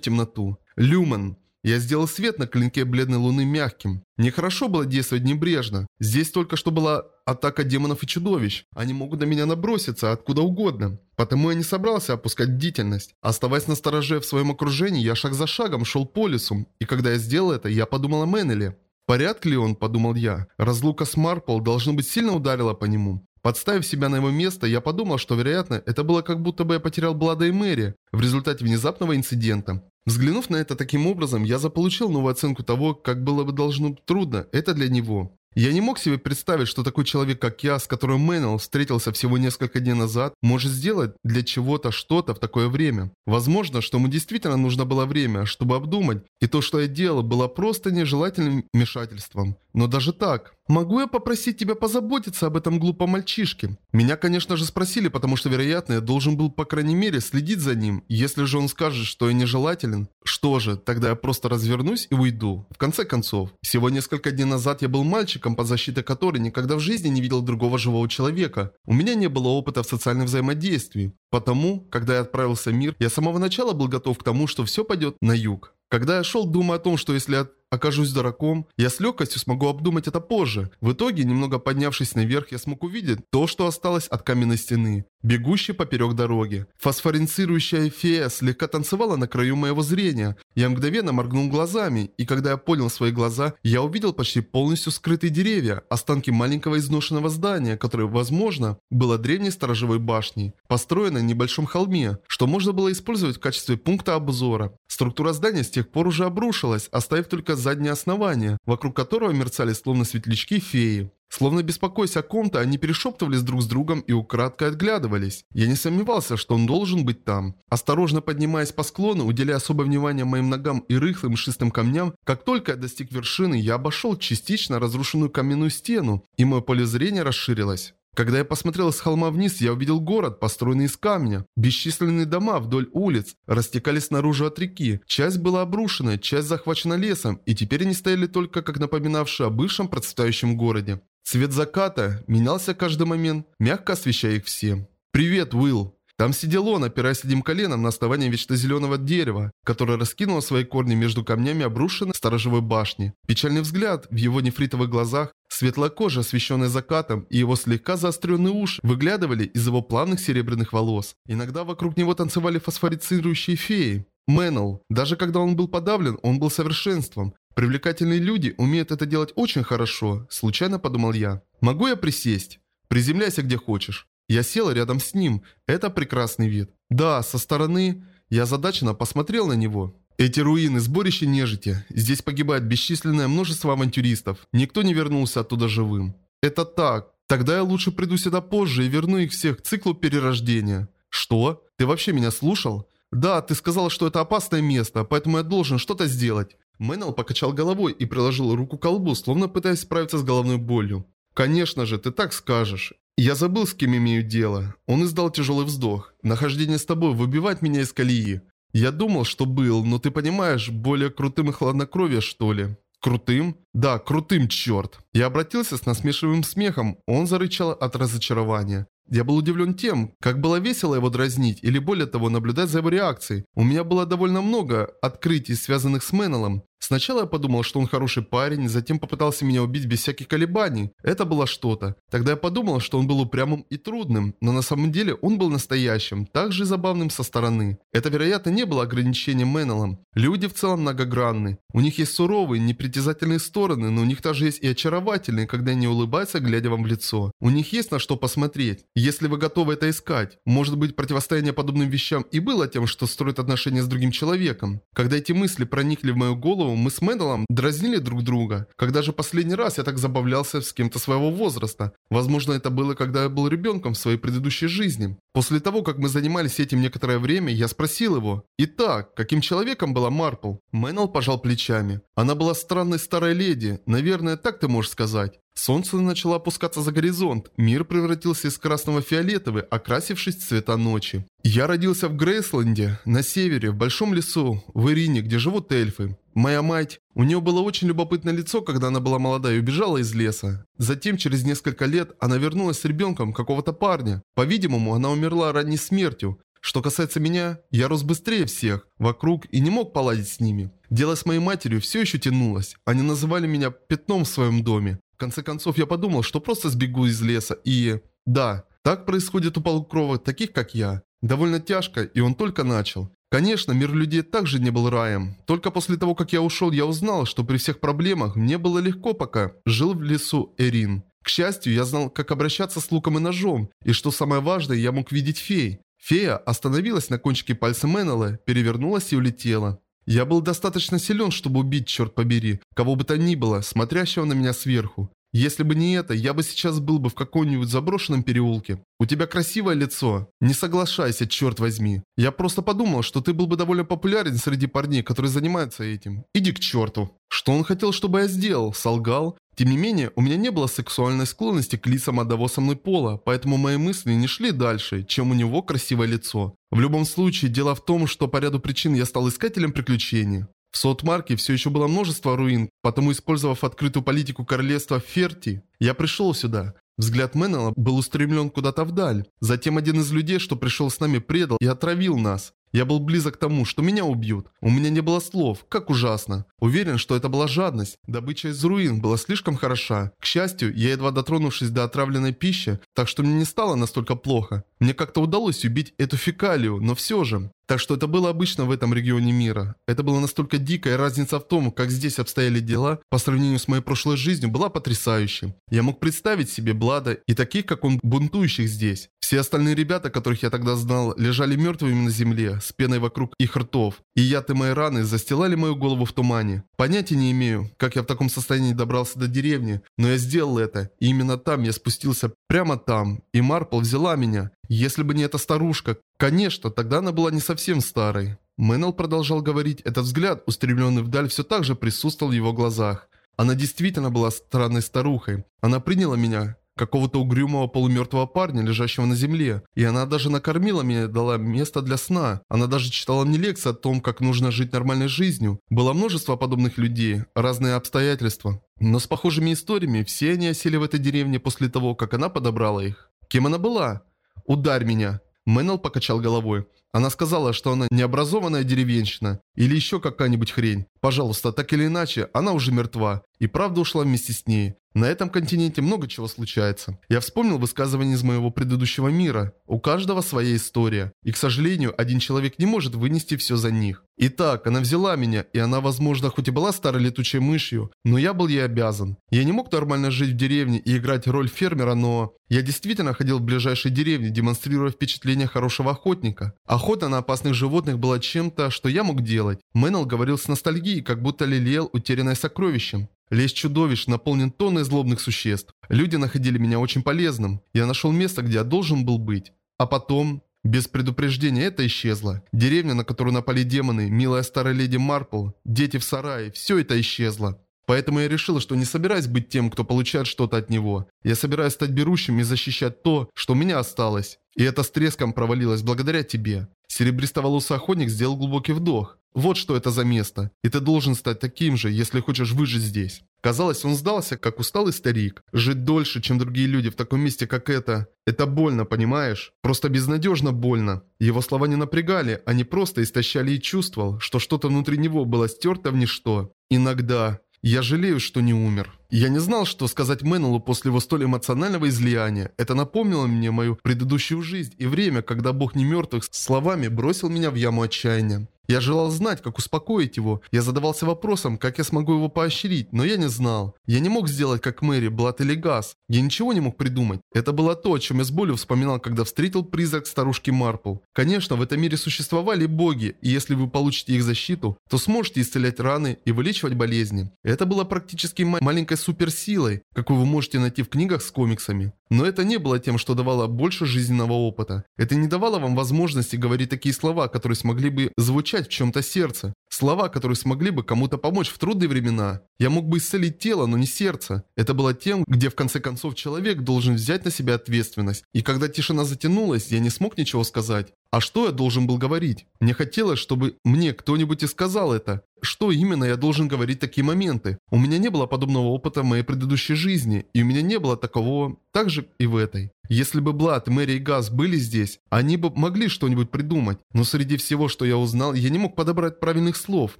темноту. Люман. Я сделал свет на клинке бледной луны мягким. Нехорошо было действовать небрежно. Здесь только что была атака демонов и чудовищ. Они могут на меня наброситься откуда угодно. Потому я не собрался опускать бдительность. Оставаясь на стороже в своем окружении, я шаг за шагом шел по лесу. И когда я сделал это, я подумал о Меннеле. «Порядок ли он?» – подумал я. Разлука с Марпл должно быть сильно ударила по нему. Подставив себя на его место, я подумал, что, вероятно, это было как будто бы я потерял Блада и Мэри в результате внезапного инцидента. Взглянув на это таким образом, я заполучил новую оценку того, как было бы должно быть трудно. Это для него. Я не мог себе представить, что такой человек, как я, с которым Мэннел встретился всего несколько дней назад, может сделать для чего-то что-то в такое время. Возможно, что ему действительно нужно было время, чтобы обдумать, и то, что я делал, было просто нежелательным вмешательством. Но даже так, Могу я попросить тебя позаботиться об этом глупом мальчишке? Меня, конечно же, спросили, потому что, вероятно, я должен был, по крайней мере, следить за ним. Если же он скажет, что я нежелателен, что же, тогда я просто развернусь и уйду. В конце концов, всего несколько дней назад я был мальчиком, по защите которой никогда в жизни не видел другого живого человека. У меня не было опыта в социальном взаимодействии. Потому, когда я отправился в мир, я с самого начала был готов к тому, что все пойдет на юг. Когда я шел, думая о том, что если я окажусь дураком, я с легкостью смогу обдумать это позже. В итоге, немного поднявшись наверх, я смог увидеть то, что осталось от каменной стены, бегущей поперек дороги. Фосфоренцирующая фея слегка танцевала на краю моего зрения. Я мгновенно моргнул глазами, и когда я понял свои глаза, я увидел почти полностью скрытые деревья, останки маленького изношенного здания, которое, возможно, было древней сторожевой башней, построенной на небольшом холме, что можно было использовать в качестве пункта обзора. Структура здания с тех пор уже обрушилась, оставив только заднее основание, вокруг которого мерцали словно светлячки феи. Словно беспокойся о ком-то, они перешептывались друг с другом и украдкой отглядывались. Я не сомневался, что он должен быть там. Осторожно поднимаясь по склону, уделяя особое внимание моим ногам и рыхлым шистым камням, как только я достиг вершины, я обошел частично разрушенную каменную стену, и мое поле зрения расширилось. Когда я посмотрел с холма вниз, я увидел город, построенный из камня. Бесчисленные дома вдоль улиц растекались снаружи от реки. Часть была обрушена, часть захвачена лесом, и теперь они стояли только как напоминавшие о бывшем процветающем городе. Цвет заката менялся каждый момент, мягко освещая их все. «Привет, Уилл!» Там сидел он, опираясь одним коленом на основание вечно зеленого дерева, которое раскинуло свои корни между камнями обрушенной сторожевой башни. Печальный взгляд в его нефритовых глазах, светлая кожа, освещенная закатом, и его слегка заостренные уши выглядывали из его плавных серебряных волос. Иногда вокруг него танцевали фосфорицирующие феи. Мэннел. Даже когда он был подавлен, он был совершенством. Привлекательные люди умеют это делать очень хорошо, случайно подумал я. Могу я присесть? Приземляйся где хочешь. Я сел рядом с ним. Это прекрасный вид. Да, со стороны... Я задаченно посмотрел на него. Эти руины – сборище нежити. Здесь погибает бесчисленное множество авантюристов. Никто не вернулся оттуда живым. Это так. Тогда я лучше приду сюда позже и верну их всех к циклу перерождения. Что? Ты вообще меня слушал? Да, ты сказал, что это опасное место, поэтому я должен что-то сделать. Мэннел покачал головой и приложил руку к колбу, словно пытаясь справиться с головной болью. «Конечно же, ты так скажешь. Я забыл, с кем имею дело». Он издал тяжелый вздох. «Нахождение с тобой выбивает меня из колеи. Я думал, что был, но ты понимаешь, более крутым и хладнокровие, что ли?» «Крутым?» «Да, крутым, черт!» Я обратился с насмешливым смехом, он зарычал от разочарования. Я был удивлен тем, как было весело его дразнить или более того наблюдать за его реакцией. У меня было довольно много открытий, связанных с Меннеллом. Сначала я подумал, что он хороший парень, затем попытался меня убить без всяких колебаний. Это было что-то. Тогда я подумал, что он был упрямым и трудным, но на самом деле он был настоящим, также забавным со стороны. Это, вероятно, не было ограничением Меннеллом. Люди в целом многогранны. У них есть суровые, непритязательные стороны, но у них также есть и очаровательные, когда они улыбаются, глядя вам в лицо. У них есть на что посмотреть, если вы готовы это искать. Может быть, противостояние подобным вещам и было тем, что строит отношения с другим человеком. Когда эти мысли проникли в мою голову, мы с Мэдалом дразнили друг друга. Когда же последний раз я так забавлялся с кем-то своего возраста? Возможно, это было, когда я был ребенком в своей предыдущей жизни. После того, как мы занимались этим некоторое время, я спросил его. Итак, каким человеком была Марпл? Мэннел пожал плечами. Она была странной старой леди, наверное, так ты можешь сказать. Солнце начало опускаться за горизонт, мир превратился из красного в фиолетовый, окрасившись цвета ночи. Я родился в Грейсленде, на севере, в большом лесу, в Ирине, где живут эльфы. Моя мать, у нее было очень любопытное лицо, когда она была молода и убежала из леса. Затем, через несколько лет, она вернулась с ребенком какого-то парня. По-видимому, она умерла ранней смертью. Что касается меня, я рос быстрее всех вокруг и не мог поладить с ними. Дело с моей матерью все еще тянулось. Они называли меня пятном в своем доме. Конце концов, я подумал, что просто сбегу из леса и... Да, так происходит у полукровок, таких как я. Довольно тяжко, и он только начал. Конечно, мир людей также не был раем. Только после того, как я ушел, я узнал, что при всех проблемах мне было легко пока жил в лесу Эрин. К счастью, я знал, как обращаться с луком и ножом, и что самое важное, я мог видеть фей. Фея остановилась на кончике пальца Меннелла, перевернулась и улетела. Я был достаточно силен, чтобы убить, черт побери, кого бы то ни было, смотрящего на меня сверху. Если бы не это, я бы сейчас был бы в каком-нибудь заброшенном переулке. У тебя красивое лицо. Не соглашайся, черт возьми. Я просто подумал, что ты был бы довольно популярен среди парней, которые занимаются этим. Иди к черту. Что он хотел, чтобы я сделал? Солгал? Тем не менее, у меня не было сексуальной склонности к лицам одного со мной пола, поэтому мои мысли не шли дальше, чем у него красивое лицо. В любом случае, дело в том, что по ряду причин я стал искателем приключений. В Сотмарке все еще было множество руин, потому использовав открытую политику королевства Ферти, я пришел сюда. Взгляд Меннелла был устремлен куда-то вдаль. Затем один из людей, что пришел с нами, предал и отравил нас. Я был близок к тому, что меня убьют. У меня не было слов. Как ужасно. Уверен, что это была жадность. Добыча из руин была слишком хороша. К счастью, я едва дотронувшись до отравленной пищи, так что мне не стало настолько плохо. Мне как-то удалось убить эту фекалию, но все же. Так что это было обычно в этом регионе мира. Это была настолько дикая разница в том, как здесь обстояли дела, по сравнению с моей прошлой жизнью, была потрясающей. Я мог представить себе Блада и таких, как он, бунтующих здесь. Все остальные ребята, которых я тогда знал, лежали мертвыми на земле, с пеной вокруг их ртов. И яд и мои раны застилали мою голову в тумане. Понятия не имею, как я в таком состоянии добрался до деревни, но я сделал это. И именно там я спустился, прямо там. И Марпл взяла меня. Если бы не эта старушка, конечно, тогда она была не совсем старой. Мэннел продолжал говорить, этот взгляд, устремленный вдаль, все так же присутствовал в его глазах. Она действительно была странной старухой. Она приняла меня, какого-то угрюмого полумертвого парня, лежащего на земле. И она даже накормила меня дала место для сна. Она даже читала мне лекции о том, как нужно жить нормальной жизнью. Было множество подобных людей, разные обстоятельства. Но с похожими историями все они осели в этой деревне после того, как она подобрала их. Кем она была? «Ударь меня!» Мэннел покачал головой. Она сказала, что она необразованная деревенщина. Или еще какая-нибудь хрень. Пожалуйста, так или иначе, она уже мертва. И правда ушла вместе с ней. На этом континенте много чего случается. Я вспомнил высказывание из моего предыдущего мира. У каждого своя история. И, к сожалению, один человек не может вынести все за них. Итак, она взяла меня, и она, возможно, хоть и была старой летучей мышью, но я был ей обязан. Я не мог нормально жить в деревне и играть роль фермера, но... Я действительно ходил в ближайшие деревни, демонстрируя впечатление хорошего охотника. Охота на опасных животных была чем-то, что я мог делать. Мэннел говорил с ностальгией, как будто лелеял утерянное сокровище. Лес чудовищ наполнен тонной злобных существ. Люди находили меня очень полезным. Я нашел место, где я должен был быть. А потом... Без предупреждения это исчезло. Деревня, на которую напали демоны, милая старая леди Марпл, дети в сарае, все это исчезло. Поэтому я решила, что не собираюсь быть тем, кто получает что-то от него. Я собираюсь стать берущим и защищать то, что у меня осталось. И это с треском провалилось благодаря тебе. Серебристоволосый охотник сделал глубокий вдох. Вот что это за место. И ты должен стать таким же, если хочешь выжить здесь. Казалось, он сдался, как усталый старик. Жить дольше, чем другие люди в таком месте, как это. Это больно, понимаешь? Просто безнадежно больно. Его слова не напрягали, они просто истощали и чувствовал, что что-то внутри него было стерто в ничто. Иногда. Я жалею, что не умер. Я не знал, что сказать Мэннелу после его столь эмоционального излияния. Это напомнило мне мою предыдущую жизнь и время, когда бог немертвых словами бросил меня в яму отчаяния. Я желал знать, как успокоить его. Я задавался вопросом, как я смогу его поощрить, но я не знал. Я не мог сделать, как Мэри, Блат или Газ. Я ничего не мог придумать. Это было то, о чем я с болью вспоминал, когда встретил призрак старушки Марпл. Конечно, в этом мире существовали боги, и если вы получите их защиту, то сможете исцелять раны и вылечивать болезни. Это было практически маленькой суперсилой, какую вы можете найти в книгах с комиксами. Но это не было тем, что давало больше жизненного опыта. Это не давало вам возможности говорить такие слова, которые смогли бы звучать в чем-то сердце. Слова, которые смогли бы кому-то помочь в трудные времена. Я мог бы исцелить тело, но не сердце. Это было тем, где в конце концов человек должен взять на себя ответственность. И когда тишина затянулась, я не смог ничего сказать. А что я должен был говорить? Мне хотелось, чтобы мне кто-нибудь и сказал это. Что именно я должен говорить в такие моменты? У меня не было подобного опыта в моей предыдущей жизни, и у меня не было такового так же и в этой. Если бы Блад, Мэри и Газ были здесь, они бы могли что-нибудь придумать. Но среди всего, что я узнал, я не мог подобрать правильных слов.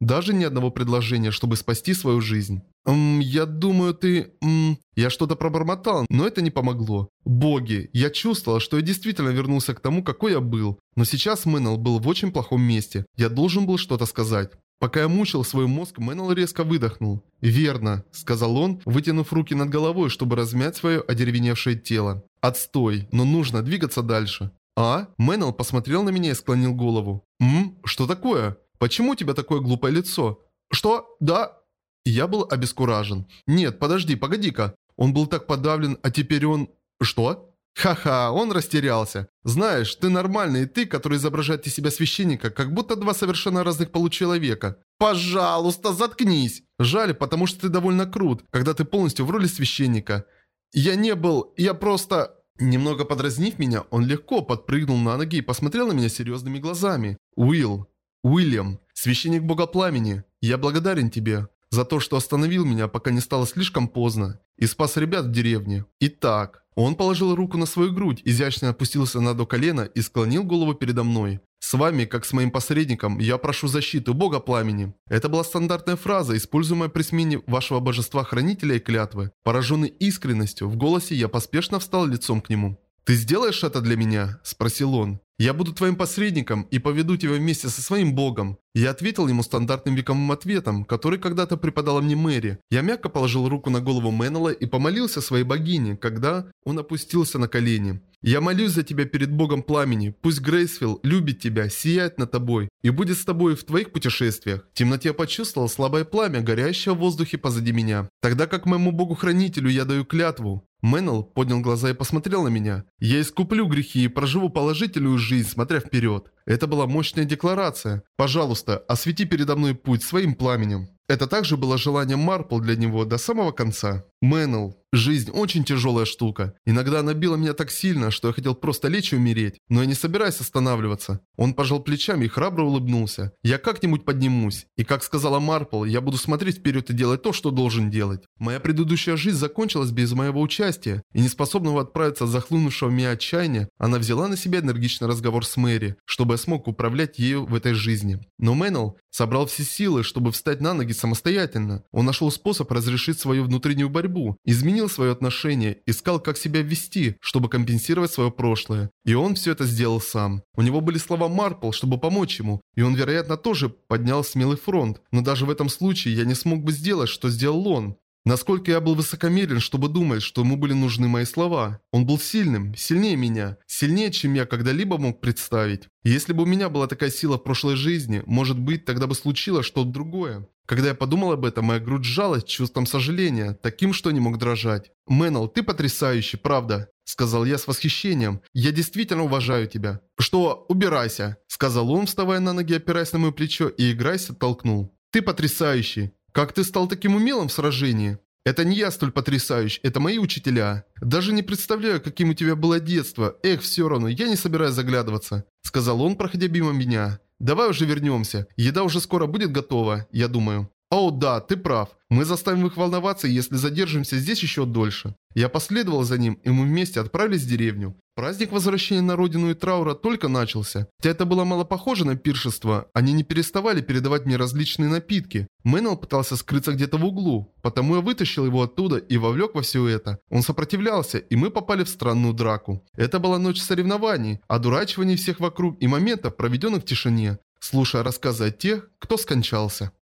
Даже ни одного предложения, чтобы спасти свою жизнь. «Ммм, я думаю, ты... Ммм...» Я что-то пробормотал, но это не помогло. Боги, я чувствовал, что я действительно вернулся к тому, какой я был. Но сейчас Мэннел был в очень плохом месте. Я должен был что-то сказать. Пока я мучил свой мозг, Мэннел резко выдохнул. «Верно», — сказал он, вытянув руки над головой, чтобы размять свое одеревеневшее тело. «Отстой, но нужно двигаться дальше». «А?» Мэннел посмотрел на меня и склонил голову. «М? Что такое? Почему у тебя такое глупое лицо?» «Что? Да?» Я был обескуражен. «Нет, подожди, погоди-ка. Он был так подавлен, а теперь он... Что? Ха-ха, он растерялся. Знаешь, ты нормальный, ты, который изображает из себя священника, как будто два совершенно разных получеловека. Пожалуйста, заткнись. Жаль, потому что ты довольно крут, когда ты полностью в роли священника. Я не был, я просто... Немного подразнив меня, он легко подпрыгнул на ноги и посмотрел на меня серьезными глазами. Уилл. Уильям. Священник Бога Пламени. Я благодарен тебе за то, что остановил меня, пока не стало слишком поздно, и спас ребят в деревне. Итак, он положил руку на свою грудь, изящно опустился на до колена и склонил голову передо мной. «С вами, как с моим посредником, я прошу защиты Бога Пламени». Это была стандартная фраза, используемая при смене вашего божества-хранителя и клятвы. Пораженный искренностью, в голосе я поспешно встал лицом к нему. «Ты сделаешь это для меня?» – спросил он. «Я буду твоим посредником и поведу тебя вместе со своим богом». Я ответил ему стандартным вековым ответом, который когда-то преподала мне Мэри. Я мягко положил руку на голову Меннелла и помолился своей богине, когда он опустился на колени. «Я молюсь за тебя перед богом пламени. Пусть Грейсвилл любит тебя, сияет над тобой и будет с тобой в твоих путешествиях». В темноте я почувствовал слабое пламя, горящее в воздухе позади меня. Тогда как моему богу-хранителю я даю клятву. Мэннел поднял глаза и посмотрел на меня. «Я искуплю грехи и проживу положительную жизнь, смотря вперед». Это была мощная декларация. «Пожалуйста, освети передо мной путь своим пламенем». Это также было желанием Марпл для него до самого конца. Мэннел. Жизнь очень тяжелая штука. Иногда она била меня так сильно, что я хотел просто лечь и умереть. Но я не собираюсь останавливаться. Он пожал плечами и храбро улыбнулся. Я как-нибудь поднимусь. И как сказала Марпл, я буду смотреть вперед и делать то, что должен делать. Моя предыдущая жизнь закончилась без моего участия. И неспособного отправиться от захлынувшего меня отчаяния, она взяла на себя энергичный разговор с Мэри, чтобы я смог управлять ею в этой жизни. Но Мэннел собрал все силы, чтобы встать на ноги самостоятельно. Он нашел способ разрешить свою внутреннюю борьбу, изменил свое отношение, искал, как себя вести, чтобы компенсировать свое прошлое. И он все это сделал сам. У него были слова Марпл, чтобы помочь ему, и он, вероятно, тоже поднял смелый фронт. Но даже в этом случае я не смог бы сделать, что сделал он. Насколько я был высокомерен, чтобы думать, что ему были нужны мои слова. Он был сильным, сильнее меня, сильнее, чем я когда-либо мог представить. если бы у меня была такая сила в прошлой жизни, может быть, тогда бы случилось что-то другое. Когда я подумал об этом, моя грудь сжалась чувством сожаления, таким, что не мог дрожать. «Мэннел, ты потрясающий, правда?» – сказал я с восхищением. «Я действительно уважаю тебя». «Что? Убирайся!» – сказал он, вставая на ноги, опираясь на мое плечо, и играясь оттолкнул. «Ты потрясающий!» Как ты стал таким умелым в сражении? Это не я столь потрясающий, это мои учителя. Даже не представляю, каким у тебя было детство. Эх, все равно, я не собираюсь заглядываться. Сказал он, проходя мимо меня. Давай уже вернемся. Еда уже скоро будет готова, я думаю. «О, да, ты прав. Мы заставим их волноваться, если задержимся здесь еще дольше». Я последовал за ним, и мы вместе отправились в деревню. Праздник возвращения на родину и траура только начался. Хотя это было мало похоже на пиршество, они не переставали передавать мне различные напитки. Мэннел пытался скрыться где-то в углу, потому я вытащил его оттуда и вовлек во все это. Он сопротивлялся, и мы попали в странную драку. Это была ночь соревнований, одурачиваний всех вокруг и моментов, проведенных в тишине, слушая рассказы о тех, кто скончался.